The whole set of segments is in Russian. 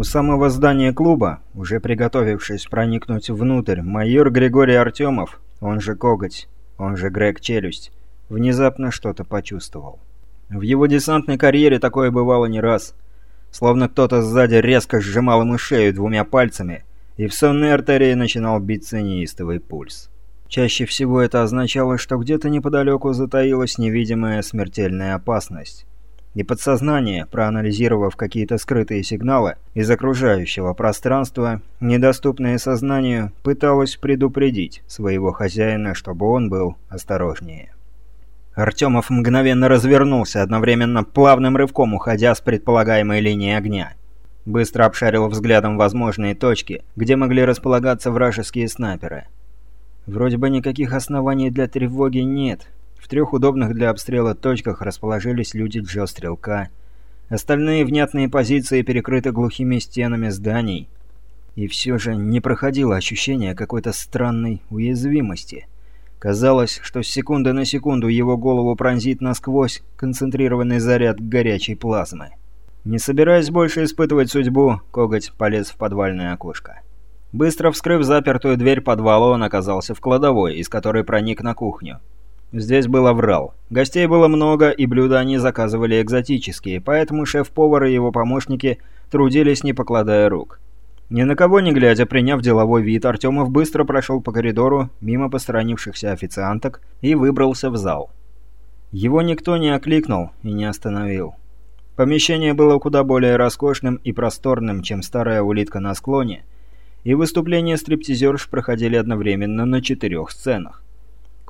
У самого здания клуба, уже приготовившись проникнуть внутрь, майор Григорий Артемов, он же Коготь, он же Грег Челюсть, внезапно что-то почувствовал. В его десантной карьере такое бывало не раз. Словно кто-то сзади резко сжимал ему шею двумя пальцами, и в сонной артерии начинал биться неистовый пульс. Чаще всего это означало, что где-то неподалеку затаилась невидимая смертельная опасность и подсознание, проанализировав какие-то скрытые сигналы из окружающего пространства, недоступное сознанию, пыталось предупредить своего хозяина, чтобы он был осторожнее. Артемов мгновенно развернулся, одновременно плавным рывком уходя с предполагаемой линии огня. Быстро обшарил взглядом возможные точки, где могли располагаться вражеские снайперы. Вроде бы никаких оснований для тревоги нет, в трех удобных для обстрела точках расположились люди Джо Стрелка. Остальные внятные позиции перекрыты глухими стенами зданий. И все же не проходило ощущение какой-то странной уязвимости. Казалось, что с секунды на секунду его голову пронзит насквозь концентрированный заряд горячей плазмы. Не собираясь больше испытывать судьбу, коготь полез в подвальное окошко. Быстро вскрыв запертую дверь подвала, он оказался в кладовой, из которой проник на кухню. Здесь был оврал. Гостей было много, и блюда они заказывали экзотические, поэтому шеф-повар и его помощники трудились, не покладая рук. Ни на кого не глядя, приняв деловой вид, Артемов быстро прошел по коридору, мимо посторонившихся официанток, и выбрался в зал. Его никто не окликнул и не остановил. Помещение было куда более роскошным и просторным, чем старая улитка на склоне, и выступления стриптизерш проходили одновременно на четырех сценах.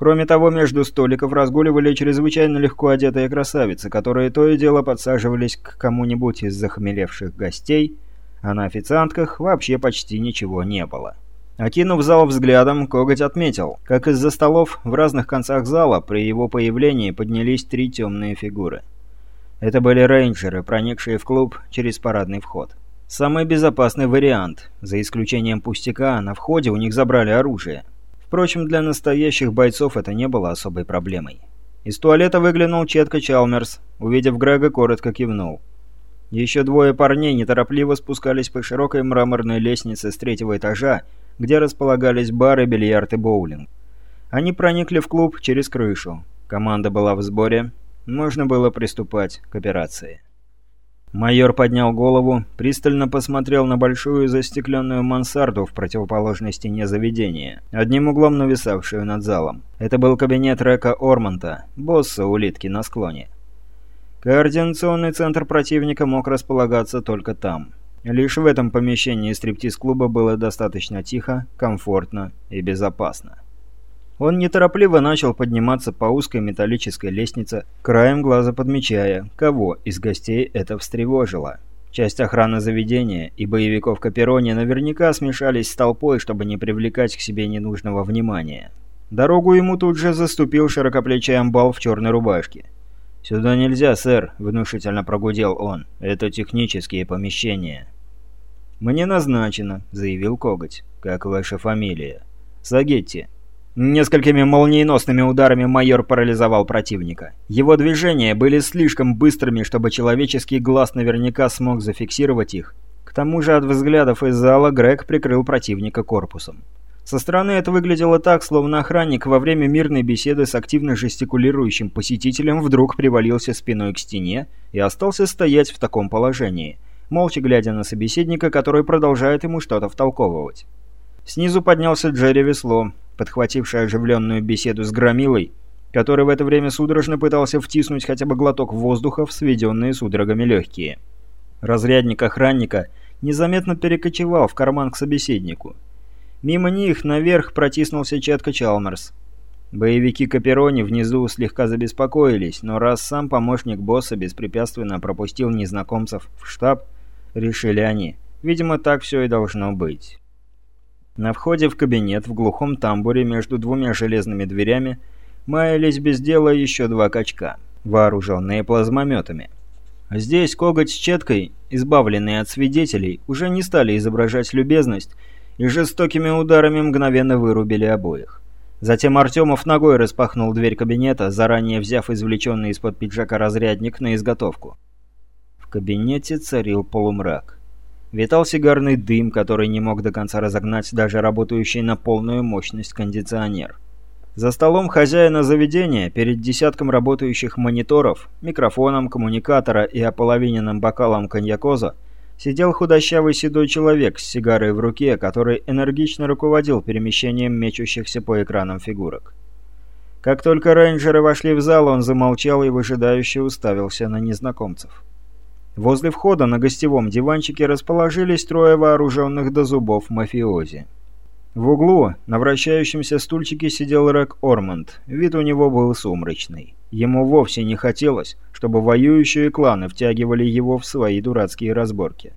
Кроме того, между столиков разгуливали чрезвычайно легко одетые красавицы, которые то и дело подсаживались к кому-нибудь из захмелевших гостей, а на официантках вообще почти ничего не было. Окинув зал взглядом, Коготь отметил, как из-за столов в разных концах зала при его появлении поднялись три темные фигуры. Это были рейнджеры, проникшие в клуб через парадный вход. Самый безопасный вариант, за исключением пустяка, на входе у них забрали оружие. Впрочем, для настоящих бойцов это не было особой проблемой. Из туалета выглянул Четко Чалмерс. Увидев Грега, коротко кивнул. Еще двое парней неторопливо спускались по широкой мраморной лестнице с третьего этажа, где располагались бары, бильярд и боулинг. Они проникли в клуб через крышу. Команда была в сборе. Можно было приступать к операции. Майор поднял голову, пристально посмотрел на большую застекленную мансарду в противоположной стене заведения, одним углом нависавшую над залом. Это был кабинет Река Ормонта, босса улитки на склоне. Координационный центр противника мог располагаться только там. Лишь в этом помещении стриптиз-клуба было достаточно тихо, комфортно и безопасно. Он неторопливо начал подниматься по узкой металлической лестнице, краем глаза подмечая, кого из гостей это встревожило. Часть охраны заведения и боевиков Каперони наверняка смешались с толпой, чтобы не привлекать к себе ненужного внимания. Дорогу ему тут же заступил широкоплечий амбал в черной рубашке. «Сюда нельзя, сэр», — внушительно прогудел он. «Это технические помещения». «Мне назначено», — заявил Коготь. «Как ваша фамилия?» «Сагетти». Несколькими молниеносными ударами майор парализовал противника. Его движения были слишком быстрыми, чтобы человеческий глаз наверняка смог зафиксировать их. К тому же от взглядов из зала Грег прикрыл противника корпусом. Со стороны это выглядело так, словно охранник во время мирной беседы с активно жестикулирующим посетителем вдруг привалился спиной к стене и остался стоять в таком положении, молча глядя на собеседника, который продолжает ему что-то втолковывать. Снизу поднялся Джерри Весло, подхвативший оживленную беседу с Громилой, который в это время судорожно пытался втиснуть хотя бы глоток воздуха в сведенные судорогами легкие. Разрядник охранника незаметно перекочевал в карман к собеседнику. Мимо них наверх протиснулся Четко Чалмерс. Боевики Каперони внизу слегка забеспокоились, но раз сам помощник босса беспрепятственно пропустил незнакомцев в штаб, решили они. Видимо, так все и должно быть. На входе в кабинет в глухом тамбуре между двумя железными дверями маялись без дела еще два качка, вооруженные плазмометами. Здесь коготь с четкой, избавленные от свидетелей, уже не стали изображать любезность и жестокими ударами мгновенно вырубили обоих. Затем Артемов ногой распахнул дверь кабинета, заранее взяв извлеченный из-под пиджака разрядник на изготовку. В кабинете царил полумрак. Витал сигарный дым, который не мог до конца разогнать даже работающий на полную мощность кондиционер. За столом хозяина заведения, перед десятком работающих мониторов, микрофоном, коммуникатора и ополовиненным бокалом коньякоза, сидел худощавый седой человек с сигарой в руке, который энергично руководил перемещением мечущихся по экранам фигурок. Как только рейнджеры вошли в зал, он замолчал и выжидающе уставился на незнакомцев. Возле входа на гостевом диванчике расположились трое вооруженных до зубов мафиози. В углу на вращающемся стульчике сидел Рэг Ормонд. Вид у него был сумрачный. Ему вовсе не хотелось, чтобы воюющие кланы втягивали его в свои дурацкие разборки.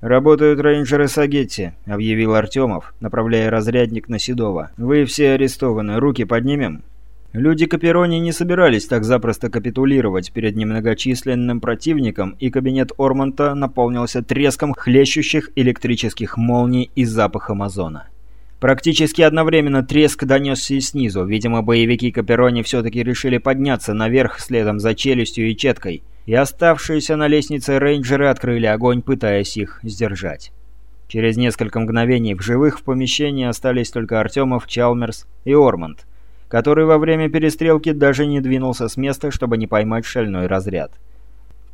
«Работают рейнджеры Сагетти», — объявил Артемов, направляя разрядник на Седова. «Вы все арестованы. Руки поднимем?» Люди Каперони не собирались так запросто капитулировать перед немногочисленным противником, и кабинет Ормонта наполнился треском хлещущих электрических молний и запахом озона. Практически одновременно треск донесся и снизу. Видимо, боевики Каперони все-таки решили подняться наверх следом за челюстью и четкой, и оставшиеся на лестнице рейнджеры открыли огонь, пытаясь их сдержать. Через несколько мгновений в живых в помещении остались только Артемов, Чалмерс и Ормонд который во время перестрелки даже не двинулся с места, чтобы не поймать шальной разряд.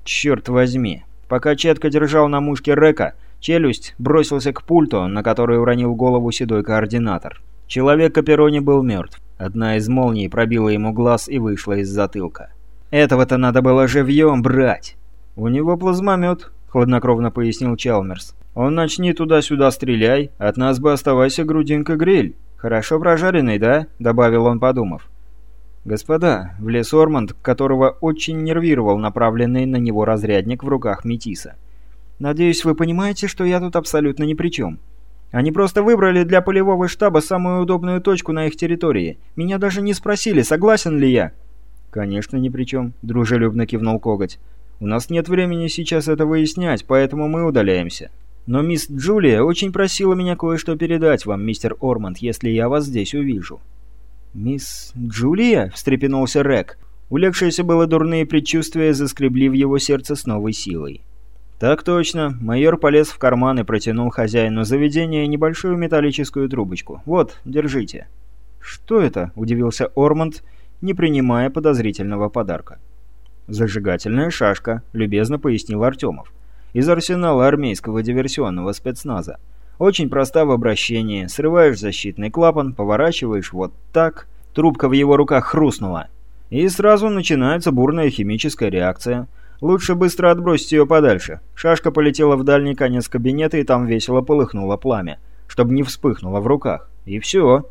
Черт возьми. Пока Четко держал на мушке Река, челюсть бросился к пульту, на который уронил голову седой координатор. Человек Каперони был мертв. Одна из молний пробила ему глаз и вышла из затылка. «Этого-то надо было живьем брать!» «У него плазмомет», — хладнокровно пояснил Чалмерс. «Он начни туда-сюда стреляй, от нас бы оставайся грудинка-гриль». «Хорошо прожаренный, да?» — добавил он, подумав. «Господа», — влез Орманд, которого очень нервировал направленный на него разрядник в руках Метиса. «Надеюсь, вы понимаете, что я тут абсолютно ни при чем. Они просто выбрали для полевого штаба самую удобную точку на их территории. Меня даже не спросили, согласен ли я». «Конечно, ни при чем», — дружелюбно кивнул Коготь. «У нас нет времени сейчас это выяснять, поэтому мы удаляемся». Но мисс Джулия очень просила меня кое-что передать вам, мистер Орманд, если я вас здесь увижу». «Мисс Джулия?» — встрепенулся Рек. Улегшиеся было дурные предчувствия заскребли в его сердце с новой силой. «Так точно». Майор полез в карман и протянул хозяину заведения небольшую металлическую трубочку. «Вот, держите». «Что это?» — удивился Орманд, не принимая подозрительного подарка. «Зажигательная шашка», — любезно пояснил Артемов из арсенала армейского диверсионного спецназа. Очень проста в обращении. Срываешь защитный клапан, поворачиваешь вот так. Трубка в его руках хрустнула. И сразу начинается бурная химическая реакция. Лучше быстро отбросить ее подальше. Шашка полетела в дальний конец кабинета, и там весело полыхнуло пламя, чтобы не вспыхнуло в руках. И все.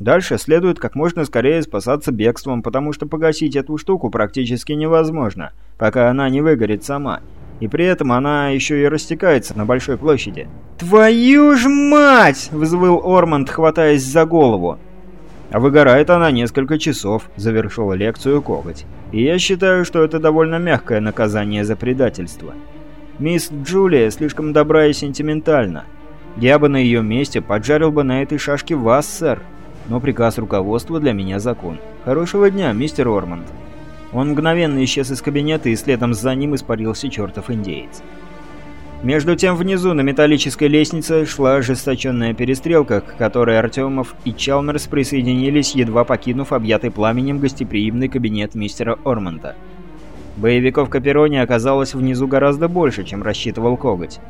Дальше следует как можно скорее спасаться бегством, потому что погасить эту штуку практически невозможно, пока она не выгорит сама. И при этом она еще и растекается на большой площади. «Твою ж мать!» — взвыл Орманд, хватаясь за голову. «А выгорает она несколько часов», — завершила лекцию Коготь. «И я считаю, что это довольно мягкое наказание за предательство. Мисс Джулия слишком добра и сентиментальна. Я бы на ее месте поджарил бы на этой шашке вас, сэр. Но приказ руководства для меня закон. Хорошего дня, мистер Орманд». Он мгновенно исчез из кабинета, и следом за ним испарился чертов индеец. Между тем внизу на металлической лестнице шла ожесточенная перестрелка, к которой Артемов и Чалмерс присоединились, едва покинув объятый пламенем гостеприимный кабинет мистера Ормонта. Боевиков Каперони оказалось внизу гораздо больше, чем рассчитывал Коготь.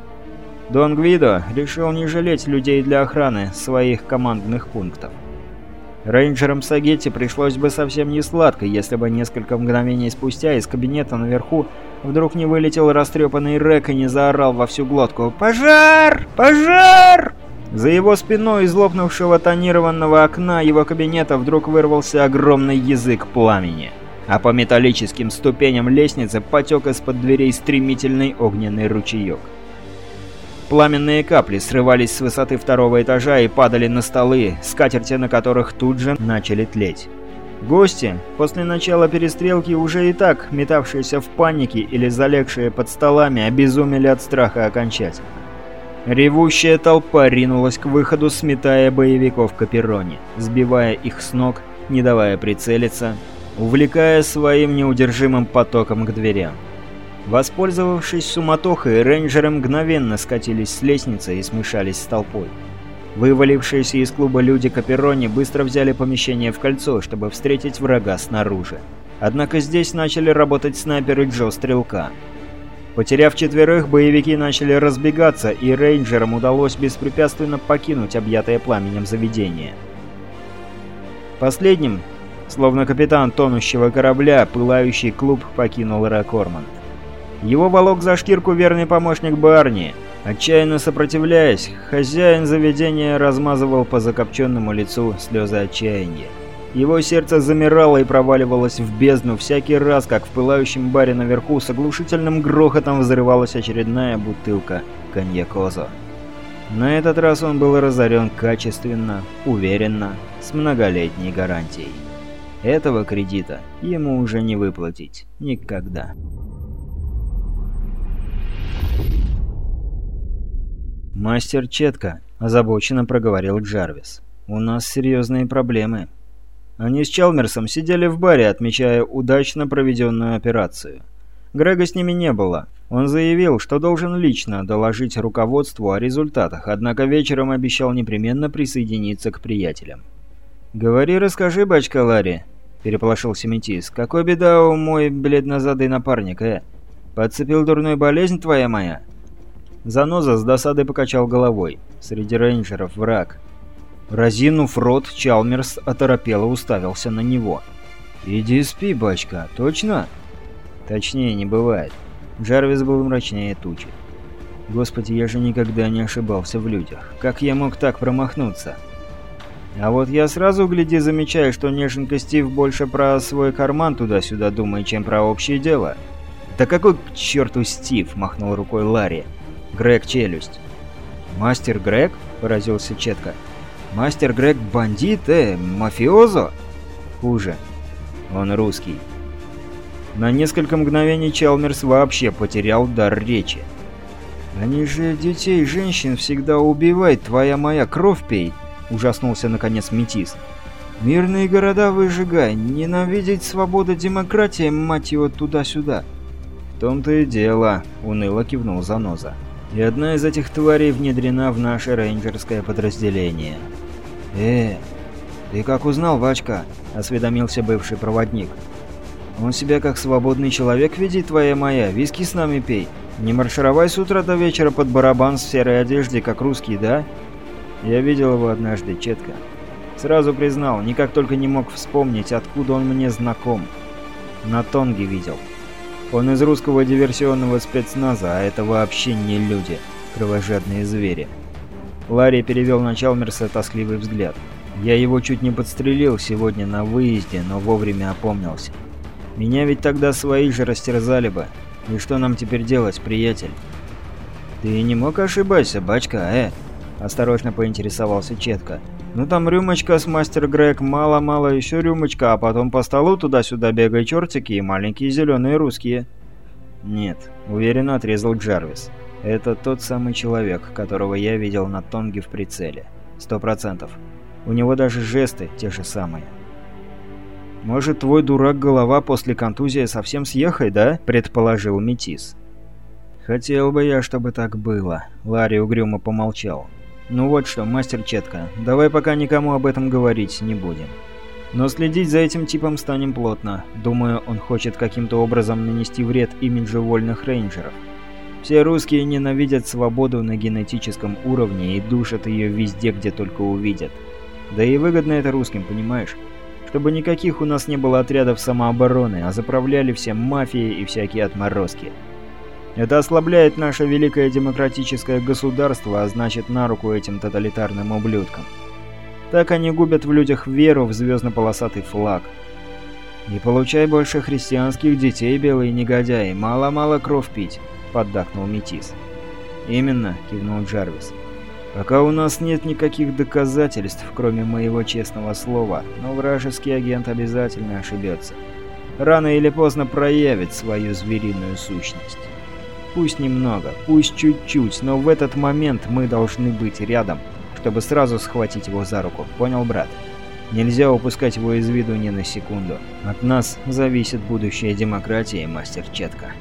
Дон Гвидо решил не жалеть людей для охраны своих командных пунктов. Рейнджерам Сагетти пришлось бы совсем не сладко, если бы несколько мгновений спустя из кабинета наверху вдруг не вылетел растрепанный Рек и не заорал во всю глотку «Пожар! Пожар!». За его спиной из лопнувшего тонированного окна его кабинета вдруг вырвался огромный язык пламени, а по металлическим ступеням лестницы потек из-под дверей стремительный огненный ручеек. Пламенные капли срывались с высоты второго этажа и падали на столы, скатерти на которых тут же начали тлеть. Гости, после начала перестрелки уже и так метавшиеся в панике или залегшие под столами, обезумели от страха окончательно. Ревущая толпа ринулась к выходу, сметая боевиков Каперони, сбивая их с ног, не давая прицелиться, увлекая своим неудержимым потоком к дверям. Воспользовавшись суматохой, рейнджеры мгновенно скатились с лестницы и смешались с толпой. Вывалившиеся из клуба люди Каперони быстро взяли помещение в кольцо, чтобы встретить врага снаружи. Однако здесь начали работать снайперы Джо Стрелка. Потеряв четверых, боевики начали разбегаться, и рейнджерам удалось беспрепятственно покинуть объятое пламенем заведение. Последним, словно капитан тонущего корабля, пылающий клуб покинул Ракорманд. Его волок за шкирку верный помощник Барни. Отчаянно сопротивляясь, хозяин заведения размазывал по закопченному лицу слезы отчаяния. Его сердце замирало и проваливалось в бездну всякий раз, как в пылающем баре наверху с оглушительным грохотом взрывалась очередная бутылка коньякозо. На этот раз он был разорен качественно, уверенно, с многолетней гарантией. Этого кредита ему уже не выплатить никогда. «Мастер Четко», – озабоченно проговорил Джарвис. «У нас серьезные проблемы». Они с Чалмерсом сидели в баре, отмечая удачно проведенную операцию. Грега с ними не было. Он заявил, что должен лично доложить руководству о результатах, однако вечером обещал непременно присоединиться к приятелям. «Говори, расскажи, бачка Ларри», — переполошился Метис. «Какой беда у мой бледнозадый напарник, э? Подцепил дурную болезнь твоя моя?» Заноза с досадой покачал головой. Среди рейнджеров враг. Разинув рот, Чалмерс оторопело уставился на него. «Иди спи, бачка, точно?» «Точнее не бывает». Джарвис был мрачнее тучи. «Господи, я же никогда не ошибался в людях. Как я мог так промахнуться?» А вот я сразу, гляди, замечаю, что неженка Стив больше про свой карман туда-сюда думает, чем про общее дело. «Да какой к черту Стив?» – махнул рукой Ларри. Грег челюсть. «Мастер Грег?» – поразился Четко. «Мастер Грег бандит, э, мафиозо?» «Хуже. Он русский». На несколько мгновений Чалмерс вообще потерял дар речи. «Они же детей женщин всегда убивают, твоя моя кровь пей!» – ужаснулся наконец Метис. «Мирные города выжигай, ненавидеть свободу демократия, мать его, туда-сюда!» «В том-то и дело», – уныло кивнул Заноза. И одна из этих тварей внедрена в наше рейнджерское подразделение. «Э, ты как узнал, Вачка?» – осведомился бывший проводник. «Он себя как свободный человек видит, твоя моя, виски с нами пей. Не маршировай с утра до вечера под барабан в серой одежде, как русский, да?» Я видел его однажды, четко. Сразу признал, никак только не мог вспомнить, откуда он мне знаком. На Тонге видел. Он из русского диверсионного спецназа, а это вообще не люди, кровожадные звери. Ларри перевел на Чалмерса тоскливый взгляд. Я его чуть не подстрелил сегодня на выезде, но вовремя опомнился. Меня ведь тогда свои же растерзали бы. И что нам теперь делать, приятель? Ты не мог ошибаться, бачка, э? Осторожно поинтересовался Четко. Ну там рюмочка с мастер Грег, мало-мало еще рюмочка, а потом по столу туда-сюда бегай чертики и маленькие зеленые русские. Нет, уверенно отрезал Джарвис. Это тот самый человек, которого я видел на Тонге в прицеле. Сто процентов. У него даже жесты те же самые. «Может, твой дурак-голова после контузии совсем съехай, да?» – предположил Метис. «Хотел бы я, чтобы так было», – Ларри угрюмо помолчал. Ну вот что, мастер Четко, давай пока никому об этом говорить не будем. Но следить за этим типом станем плотно. Думаю, он хочет каким-то образом нанести вред имиджу вольных рейнджеров. Все русские ненавидят свободу на генетическом уровне и душат ее везде, где только увидят. Да и выгодно это русским, понимаешь? Чтобы никаких у нас не было отрядов самообороны, а заправляли все мафии и всякие отморозки. Это ослабляет наше великое демократическое государство, а значит на руку этим тоталитарным ублюдкам. Так они губят в людях веру в звездно-полосатый флаг. «Не получай больше христианских детей, белые негодяи, мало-мало кровь пить», — поддакнул Метис. «Именно», — кивнул Джарвис. «Пока у нас нет никаких доказательств, кроме моего честного слова, но вражеский агент обязательно ошибется. Рано или поздно проявит свою звериную сущность». Пусть немного, пусть чуть-чуть, но в этот момент мы должны быть рядом, чтобы сразу схватить его за руку. Понял, брат? Нельзя упускать его из виду ни на секунду. От нас зависит будущее демократии, мастер Четко.